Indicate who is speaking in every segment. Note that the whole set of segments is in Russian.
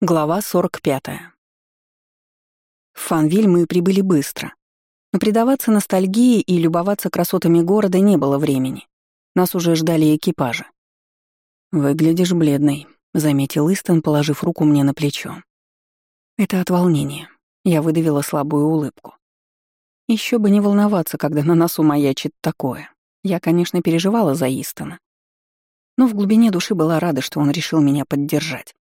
Speaker 1: Глава 45. В Фанвиль мы прибыли быстро. Но предаваться ностальгии и любоваться красотами города не было времени. Нас уже ждали экипажи. «Выглядишь бледной», — заметил Истон, положив руку мне на плечо. Это от волнения. Я выдавила слабую улыбку. Еще бы не волноваться, когда на носу маячит такое. Я, конечно, переживала за Истона. Но в глубине души была рада, что он решил меня поддержать.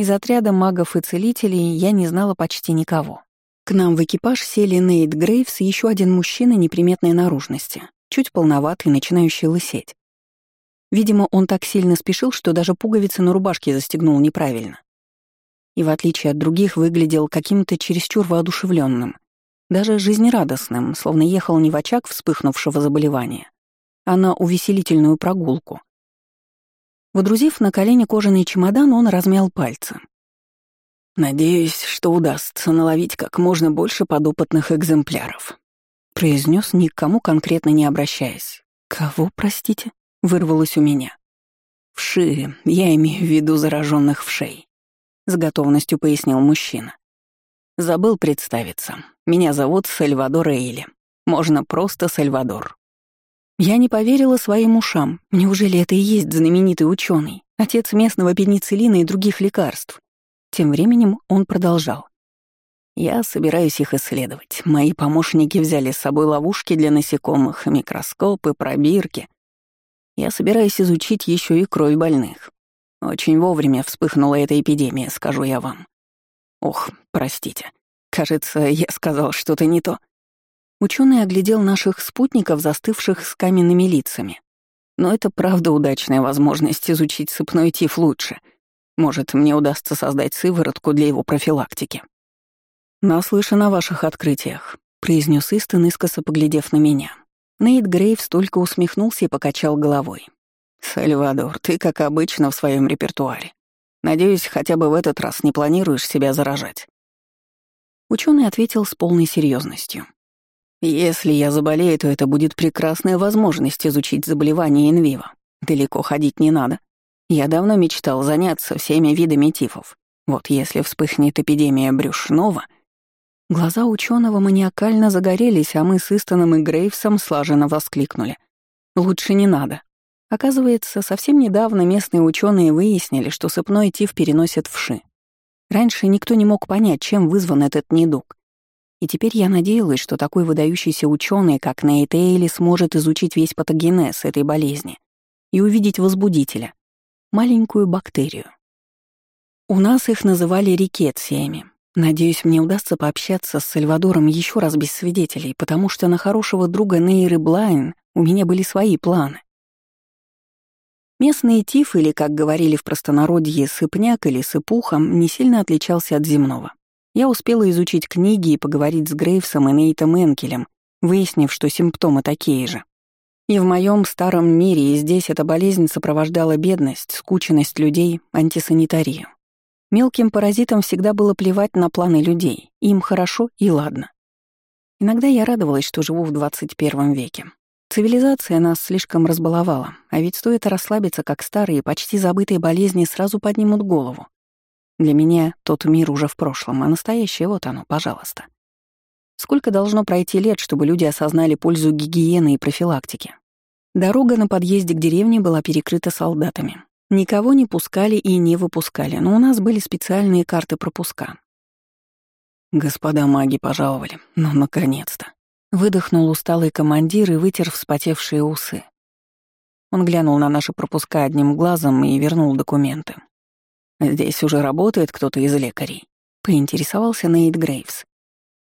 Speaker 1: Из отряда магов и целителей я не знала почти никого. К нам в экипаж сели Нейт Грейвс и еще один мужчина неприметной наружности, чуть полноватый, начинающий лысеть. Видимо, он так сильно спешил, что даже пуговицы на рубашке застегнул неправильно. И в отличие от других выглядел каким-то чересчур воодушевленным, даже жизнерадостным, словно ехал не в очаг вспыхнувшего заболевания, а на увеселительную прогулку, Водрузив на колени кожаный чемодан, он размял пальцы. «Надеюсь, что удастся наловить как можно больше подопытных экземпляров», — произнес никому конкретно не обращаясь. «Кого, простите?» — вырвалось у меня. «Вши, я имею в виду зараженных вшей», — с готовностью пояснил мужчина. «Забыл представиться. Меня зовут Сальвадор Эйли. Можно просто Сальвадор». Я не поверила своим ушам. Неужели это и есть знаменитый ученый, отец местного пенициллина и других лекарств? Тем временем он продолжал. Я собираюсь их исследовать. Мои помощники взяли с собой ловушки для насекомых, микроскопы, пробирки. Я собираюсь изучить еще и кровь больных. Очень вовремя вспыхнула эта эпидемия, скажу я вам. Ох, простите. Кажется, я сказал что-то не то. Ученый оглядел наших спутников, застывших с каменными лицами. Но это правда удачная возможность изучить сыпной тиф лучше. Может, мне удастся создать сыворотку для его профилактики. «Наслышан о ваших открытиях», — произнес Истон, искоса поглядев на меня. Нейт Грейвс только усмехнулся и покачал головой. «Сальвадор, ты, как обычно, в своем репертуаре. Надеюсь, хотя бы в этот раз не планируешь себя заражать». Ученый ответил с полной серьезностью. Если я заболею, то это будет прекрасная возможность изучить заболевание инвива. Далеко ходить не надо. Я давно мечтал заняться всеми видами тифов. Вот если вспыхнет эпидемия брюшного... Глаза ученого маниакально загорелись, а мы с Истоном и Грейвсом слаженно воскликнули. «Лучше не надо». Оказывается, совсем недавно местные ученые выяснили, что сыпной тиф переносят вши. Раньше никто не мог понять, чем вызван этот недуг. И теперь я надеялась, что такой выдающийся ученый, как Нейт Эйли, сможет изучить весь патогенез этой болезни и увидеть возбудителя — маленькую бактерию. У нас их называли рикетсиями. Надеюсь, мне удастся пообщаться с Сальвадором еще раз без свидетелей, потому что на хорошего друга Нейры Блайн у меня были свои планы. Местный тиф, или, как говорили в простонародье, сыпняк или сыпуха, не сильно отличался от земного. Я успела изучить книги и поговорить с Грейвсом и Нейтом Энкелем, выяснив, что симптомы такие же. И в моем старом мире и здесь эта болезнь сопровождала бедность, скученность людей, антисанитарию. Мелким паразитам всегда было плевать на планы людей, им хорошо и ладно. Иногда я радовалась, что живу в 21 веке. Цивилизация нас слишком разбаловала, а ведь стоит расслабиться, как старые, почти забытые болезни сразу поднимут голову. Для меня тот мир уже в прошлом, а настоящее вот оно, пожалуйста. Сколько должно пройти лет, чтобы люди осознали пользу гигиены и профилактики? Дорога на подъезде к деревне была перекрыта солдатами. Никого не пускали и не выпускали, но у нас были специальные карты пропуска. Господа маги пожаловали, ну, наконец-то. Выдохнул усталый командир и вытер вспотевшие усы. Он глянул на наши пропуска одним глазом и вернул документы. «Здесь уже работает кто-то из лекарей», — поинтересовался Нейт Грейвс.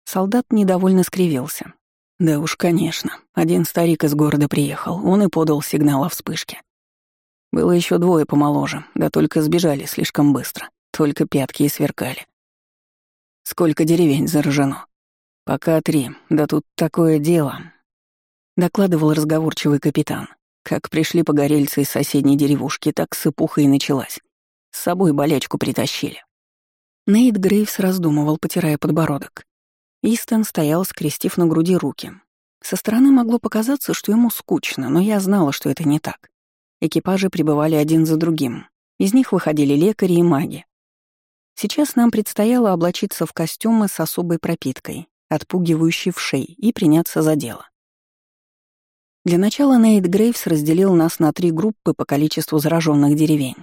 Speaker 1: Солдат недовольно скривился. «Да уж, конечно. Один старик из города приехал, он и подал сигнал о вспышке. Было еще двое помоложе, да только сбежали слишком быстро, только пятки и сверкали. Сколько деревень заражено? Пока три, да тут такое дело. Докладывал разговорчивый капитан. Как пришли погорельцы из соседней деревушки, так сыпуха и началась. С собой болячку притащили. Нейт Грейвс раздумывал, потирая подбородок. Истон стоял, скрестив на груди руки. Со стороны могло показаться, что ему скучно, но я знала, что это не так. Экипажи прибывали один за другим. Из них выходили лекари и маги. Сейчас нам предстояло облачиться в костюмы с особой пропиткой, отпугивающей в шей, и приняться за дело. Для начала Нейт Грейвс разделил нас на три группы по количеству зараженных деревень.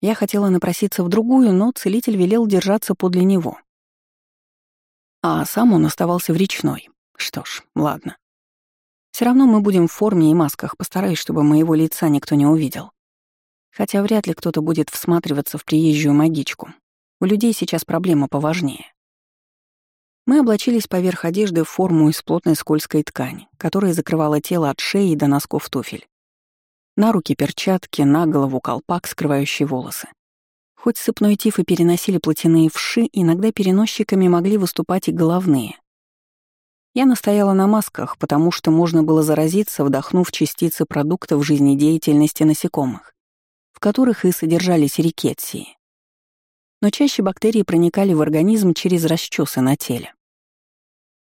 Speaker 1: Я хотела напроситься в другую, но целитель велел держаться подле него. А сам он оставался в речной. Что ж, ладно. Все равно мы будем в форме и масках, постараюсь, чтобы моего лица никто не увидел. Хотя вряд ли кто-то будет всматриваться в приезжую магичку. У людей сейчас проблема поважнее. Мы облачились поверх одежды в форму из плотной скользкой ткани, которая закрывала тело от шеи до носков туфель. На руки перчатки, на голову колпак, скрывающий волосы. Хоть сыпной тиф и переносили платяные вши, иногда переносчиками могли выступать и головные. Я настояла на масках, потому что можно было заразиться, вдохнув частицы продуктов жизнедеятельности насекомых, в которых и содержались рикетсии. Но чаще бактерии проникали в организм через расчесы на теле.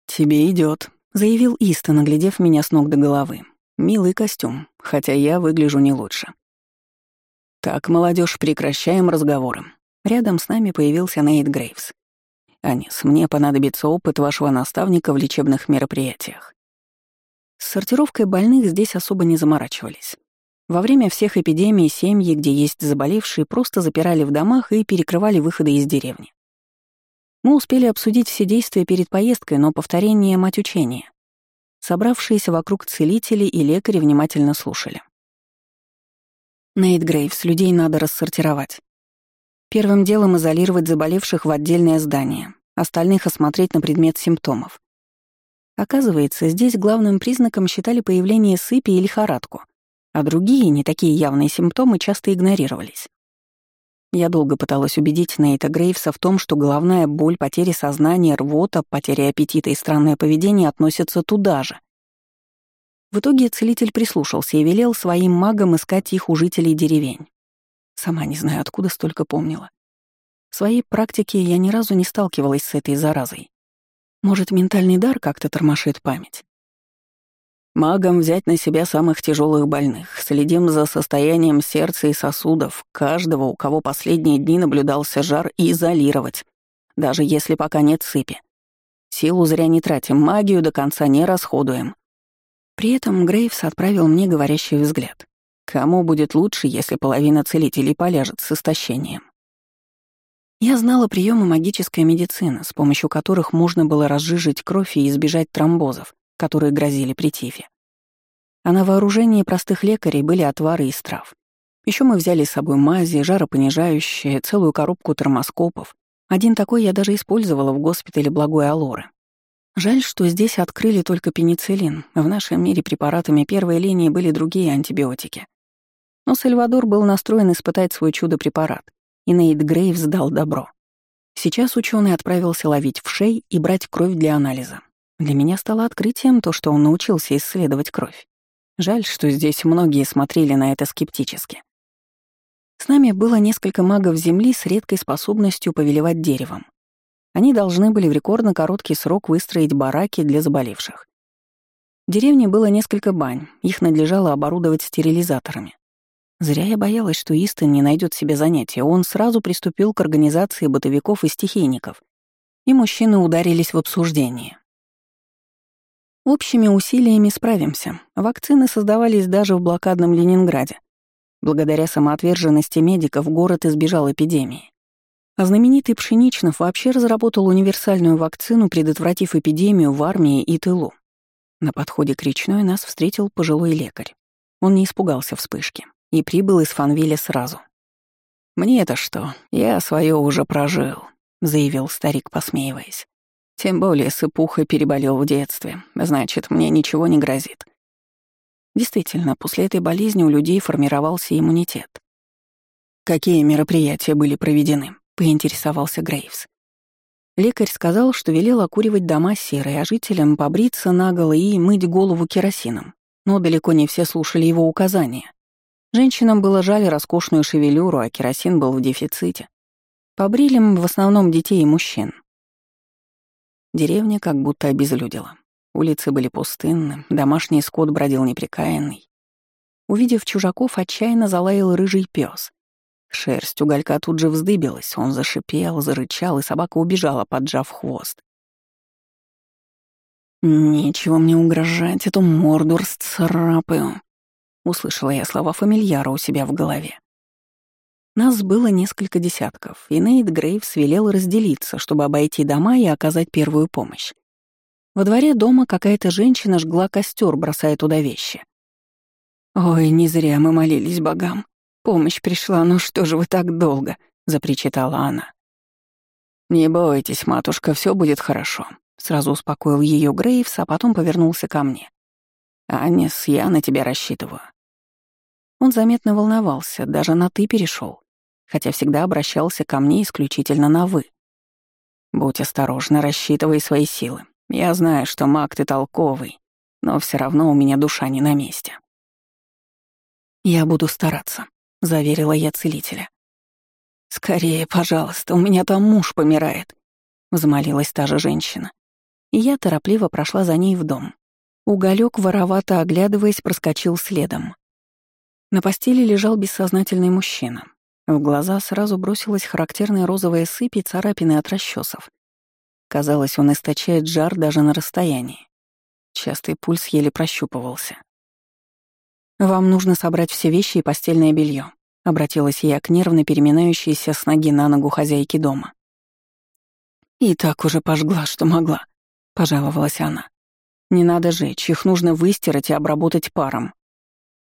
Speaker 1: «Тебе идет, заявил Истон, наглядев меня с ног до головы. Милый костюм, хотя я выгляжу не лучше. Так, молодежь, прекращаем разговоры. Рядом с нами появился Нейт Грейвс. Анис, мне понадобится опыт вашего наставника в лечебных мероприятиях. С сортировкой больных здесь особо не заморачивались. Во время всех эпидемий семьи, где есть заболевшие, просто запирали в домах и перекрывали выходы из деревни. Мы успели обсудить все действия перед поездкой, но повторение — мать учения. Собравшиеся вокруг целители и лекари внимательно слушали. Нейт Грейвс, людей надо рассортировать. Первым делом изолировать заболевших в отдельное здание, остальных осмотреть на предмет симптомов. Оказывается, здесь главным признаком считали появление сыпи и лихорадку, а другие, не такие явные симптомы, часто игнорировались. Я долго пыталась убедить Нейта Грейвса в том, что головная боль, потеря сознания, рвота, потеря аппетита и странное поведение относятся туда же. В итоге целитель прислушался и велел своим магам искать их у жителей деревень. Сама не знаю, откуда столько помнила. В своей практике я ни разу не сталкивалась с этой заразой. Может, ментальный дар как-то тормошит память? Магам взять на себя самых тяжелых больных. Следим за состоянием сердца и сосудов, каждого, у кого последние дни наблюдался жар, и изолировать, даже если пока нет сыпи. Силу зря не тратим, магию до конца не расходуем. При этом Грейвс отправил мне говорящий взгляд. Кому будет лучше, если половина целителей поляжет с истощением? Я знала приемы магической медицины, с помощью которых можно было разжижить кровь и избежать тромбозов, которые грозили при тифе. А на вооружении простых лекарей были отвары из трав. Еще мы взяли с собой мази, жаропонижающие, целую коробку термоскопов. Один такой я даже использовала в госпитале Благой Алоры. Жаль, что здесь открыли только пенициллин. В нашем мире препаратами первой линии были другие антибиотики. Но Сальвадор был настроен испытать свой чудо-препарат, и Нейт Грейвс дал добро. Сейчас ученый отправился ловить в шей и брать кровь для анализа. Для меня стало открытием то, что он научился исследовать кровь. Жаль, что здесь многие смотрели на это скептически. С нами было несколько магов Земли с редкой способностью повелевать деревом. Они должны были в рекордно короткий срок выстроить бараки для заболевших. В деревне было несколько бань, их надлежало оборудовать стерилизаторами. Зря я боялась, что Истон не найдет себе занятия, он сразу приступил к организации бытовиков и стихийников, и мужчины ударились в обсуждение. Общими усилиями справимся. Вакцины создавались даже в блокадном Ленинграде. Благодаря самоотверженности медиков город избежал эпидемии. А знаменитый Пшеничнов вообще разработал универсальную вакцину, предотвратив эпидемию в армии и тылу. На подходе к речной нас встретил пожилой лекарь. Он не испугался вспышки и прибыл из Фанвиля сразу. «Мне это что? Я свое уже прожил», — заявил старик, посмеиваясь. Тем более сыпуха переболел в детстве, значит, мне ничего не грозит. Действительно, после этой болезни у людей формировался иммунитет. «Какие мероприятия были проведены?» — поинтересовался Грейвс. Лекарь сказал, что велел окуривать дома серой, а жителям побриться наголо и мыть голову керосином. Но далеко не все слушали его указания. Женщинам было жаль роскошную шевелюру, а керосин был в дефиците. Побрили в основном детей и мужчин. Деревня как будто обезлюдила. Улицы были пустынны, домашний скот бродил неприкаянный. Увидев чужаков, отчаянно залаял рыжий пес. Шерсть уголька тут же вздыбилась, он зашипел, зарычал, и собака убежала, поджав хвост. «Нечего мне угрожать, эту морду расцарапаю», — услышала я слова фамильяра у себя в голове. Нас было несколько десятков, и Нейт Грейвс велел разделиться, чтобы обойти дома и оказать первую помощь. Во дворе дома какая-то женщина жгла костер, бросая туда вещи. «Ой, не зря мы молились богам. Помощь пришла, ну что же вы так долго?» — запричитала она. «Не бойтесь, матушка, все будет хорошо», — сразу успокоил ее Грейвс, а потом повернулся ко мне. «Анис, я на тебя рассчитываю». Он заметно волновался, даже на «ты» перешел, хотя всегда обращался ко мне исключительно на «вы». «Будь осторожна, рассчитывай свои силы. Я знаю, что маг ты толковый, но все равно у меня душа не на месте». «Я буду стараться», — заверила я целителя. «Скорее, пожалуйста, у меня там муж помирает», — взмолилась та же женщина. И я торопливо прошла за ней в дом. Уголек, воровато оглядываясь, проскочил следом. На постели лежал бессознательный мужчина. В глаза сразу бросилась характерная розовая сыпь и царапины от расчесов. Казалось, он источает жар даже на расстоянии. Частый пульс еле прощупывался. «Вам нужно собрать все вещи и постельное белье, обратилась я к нервно переминающейся с ноги на ногу хозяйки дома. «И так уже пожгла, что могла», — пожаловалась она. «Не надо жечь, их нужно выстирать и обработать паром».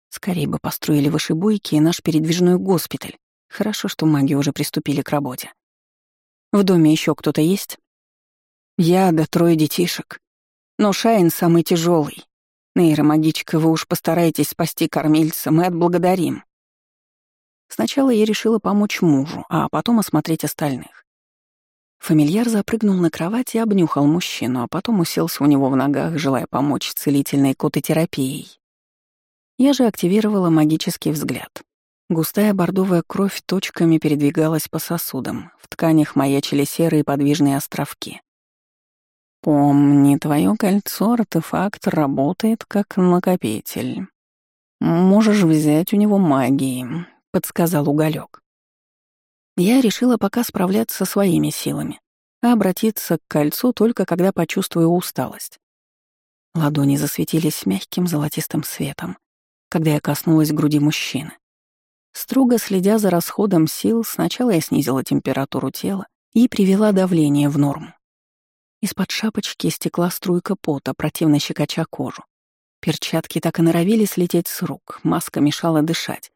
Speaker 1: Скорее бы построили вышибойки и наш передвижной госпиталь. Хорошо, что маги уже приступили к работе. В доме еще кто-то есть? Я да трое детишек. Но Шайн самый тяжелый. Нейромагичка, вы уж постарайтесь спасти кормильца, мы отблагодарим. Сначала я решила помочь мужу, а потом осмотреть остальных. Фамильяр запрыгнул на кровать и обнюхал мужчину, а потом уселся у него в ногах, желая помочь целительной кототерапией. Я же активировала магический взгляд. Густая бордовая кровь точками передвигалась по сосудам, в тканях маячили серые подвижные островки. Помни, твое кольцо-артефакт работает как накопитель. Можешь взять у него магии, подсказал уголек. Я решила пока справляться со своими силами, а обратиться к кольцу только когда почувствую усталость. Ладони засветились мягким золотистым светом, когда я коснулась груди мужчины. Строго следя за расходом сил, сначала я снизила температуру тела и привела давление в норму. Из-под шапочки стекла струйка пота, противно щекоча кожу. Перчатки так и норовили слететь с рук, маска мешала дышать.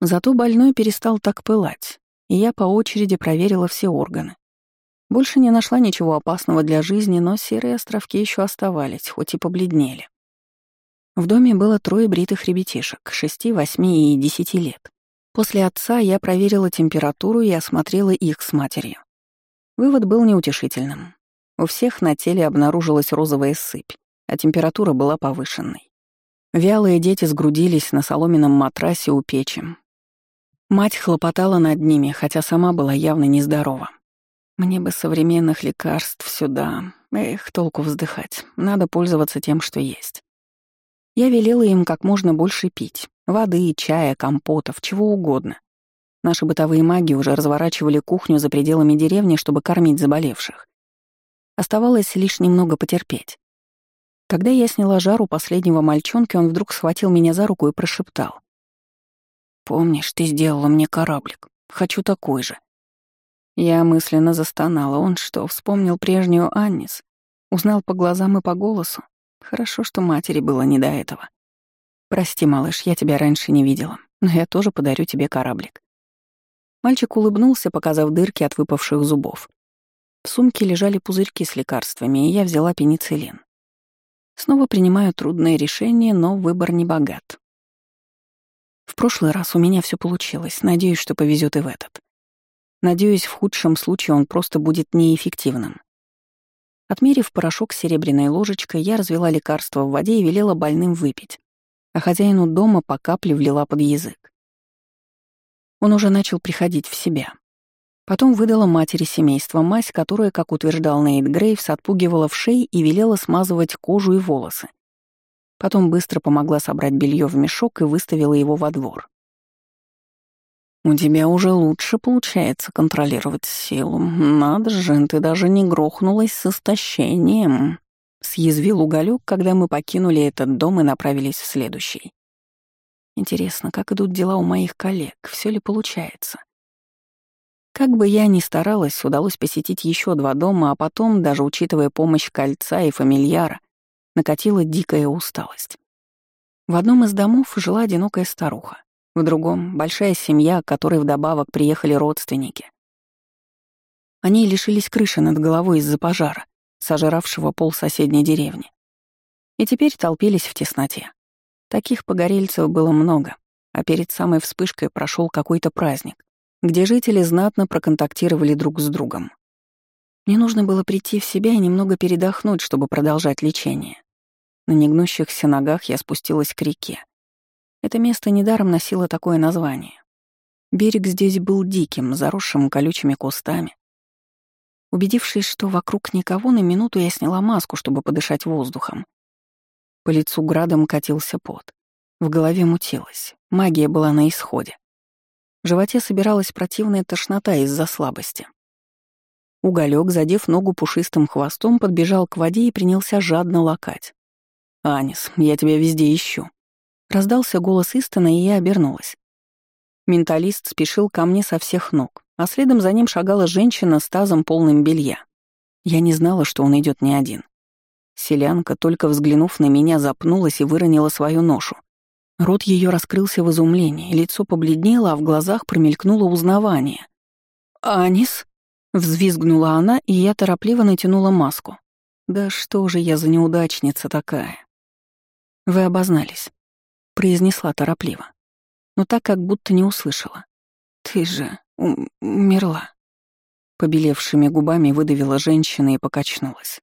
Speaker 1: Зато больной перестал так пылать, и я по очереди проверила все органы. Больше не нашла ничего опасного для жизни, но серые островки еще оставались, хоть и побледнели. В доме было трое бритых ребятишек, шести, восьми и десяти лет. После отца я проверила температуру и осмотрела их с матерью. Вывод был неутешительным. У всех на теле обнаружилась розовая сыпь, а температура была повышенной. Вялые дети сгрудились на соломенном матрасе у печи. Мать хлопотала над ними, хотя сама была явно нездорова. Мне бы современных лекарств сюда. Эх, толку вздыхать. Надо пользоваться тем, что есть. Я велела им как можно больше пить. Воды, чая, компотов, чего угодно. Наши бытовые маги уже разворачивали кухню за пределами деревни, чтобы кормить заболевших. Оставалось лишь немного потерпеть. Когда я сняла жару последнего мальчонки, он вдруг схватил меня за руку и прошептал. «Помнишь, ты сделала мне кораблик. Хочу такой же». Я мысленно застонала. Он что, вспомнил прежнюю Аннис? Узнал по глазам и по голосу? Хорошо, что матери было не до этого. «Прости, малыш, я тебя раньше не видела, но я тоже подарю тебе кораблик». Мальчик улыбнулся, показав дырки от выпавших зубов. В сумке лежали пузырьки с лекарствами, и я взяла пенициллин. Снова принимаю трудное решение, но выбор не богат. В прошлый раз у меня все получилось, надеюсь, что повезет и в этот. Надеюсь, в худшем случае он просто будет неэффективным. Отмерив порошок серебряной ложечкой, я развела лекарство в воде и велела больным выпить, а хозяину дома по капле влила под язык. Он уже начал приходить в себя. Потом выдала матери семейства мазь, которая, как утверждал Нейт Грейвс, отпугивала в шее и велела смазывать кожу и волосы. Потом быстро помогла собрать белье в мешок и выставила его во двор. «У тебя уже лучше получается контролировать силу. Надо же, ты даже не грохнулась с истощением», — съязвил уголек, когда мы покинули этот дом и направились в следующий. Интересно, как идут дела у моих коллег, все ли получается? Как бы я ни старалась, удалось посетить еще два дома, а потом, даже учитывая помощь кольца и фамильяра, накатила дикая усталость. В одном из домов жила одинокая старуха, в другом — большая семья, к которой вдобавок приехали родственники. Они лишились крыши над головой из-за пожара, сожравшего пол соседней деревни. И теперь толпились в тесноте. Таких погорельцев было много, а перед самой вспышкой прошел какой-то праздник, где жители знатно проконтактировали друг с другом. Мне нужно было прийти в себя и немного передохнуть, чтобы продолжать лечение. На негнущихся ногах я спустилась к реке. Это место недаром носило такое название. Берег здесь был диким, заросшим колючими кустами. Убедившись, что вокруг никого, на минуту я сняла маску, чтобы подышать воздухом. По лицу градом катился пот. В голове мутилось. Магия была на исходе. В животе собиралась противная тошнота из-за слабости. Уголек, задев ногу пушистым хвостом, подбежал к воде и принялся жадно лакать. «Анис, я тебя везде ищу». Раздался голос Истона, и я обернулась. Менталист спешил ко мне со всех ног, а следом за ним шагала женщина с тазом полным белья. Я не знала, что он идет не один. Селянка, только взглянув на меня, запнулась и выронила свою ношу. Рот ее раскрылся в изумлении, лицо побледнело, а в глазах промелькнуло узнавание. «Анис?» — взвизгнула она, и я торопливо натянула маску. «Да что же я за неудачница такая?» «Вы обознались», — произнесла торопливо, но так, как будто не услышала. «Ты же умерла». Побелевшими губами выдавила женщина и покачнулась.